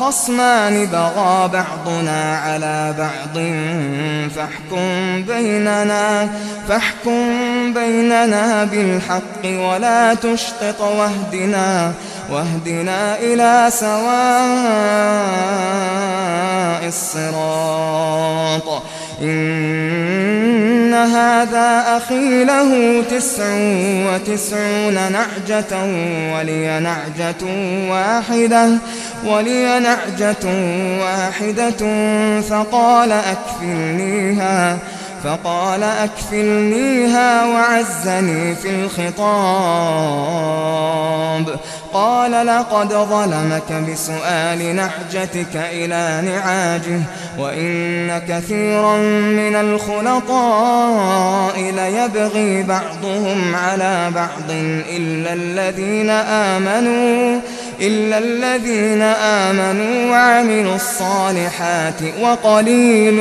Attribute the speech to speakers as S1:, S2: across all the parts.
S1: خصمان بغى بعضنا على بعض فاحكم بيننا فاحكم بيننا بالحق ولا تشطط واهدنا واهدنا إلى سواء الصراط. إن هذا أخي له تسع وتسعون نعجة ولي نعجة واحدة ولي نعجة واحدة فقال أكفلنيها. فقال فقال أكفلنيها وعزني في الخطاب. قال لقد ظلمك بسؤال نحجتك إلى نعاجه وإن كثيرا من الخلطاء ليبغي بعضهم على بعض إلا الذين آمنوا إلا الذين آمنوا وعملوا الصالحات وقليل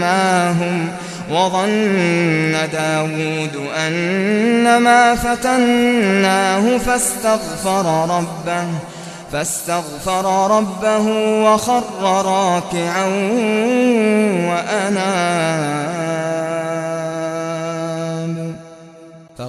S1: ما هم وظن داود أنما فتناه فاستغفر ربه فاستغفر ربه وخر راكعا وأناه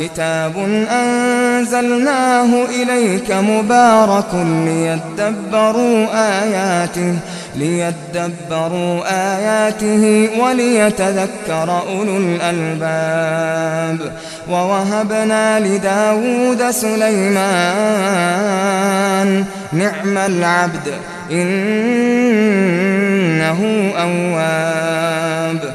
S1: كتاب أنزلناه إليك مبارك ليتدبروا آياته ليتدبروا آياته وليتذكر أولو الألباب. ووهبنا لداود سليمان نعم العبد إنه أواب.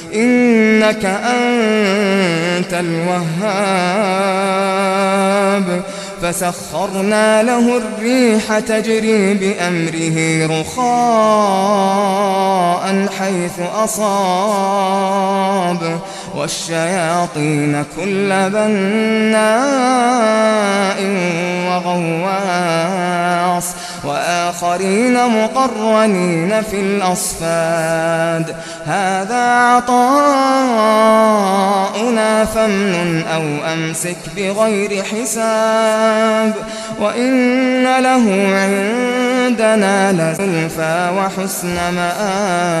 S1: إنك أنت الوهاب. فسخرنا له الريح تجري بأمره رخاء حيث أصاب. والشياطين كل بناء وغواص وآخرين مقرنين في الأصفاد هذا عطاؤنا فمن أو أمسك بغير حساب وإن له عندنا لزلفى وحسن مآب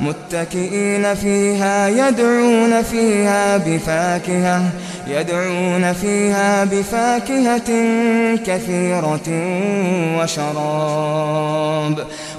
S1: متكئين فيها يدعون فيها بفاكهة يدعون فيها بفاكهة كثيرة وشراب.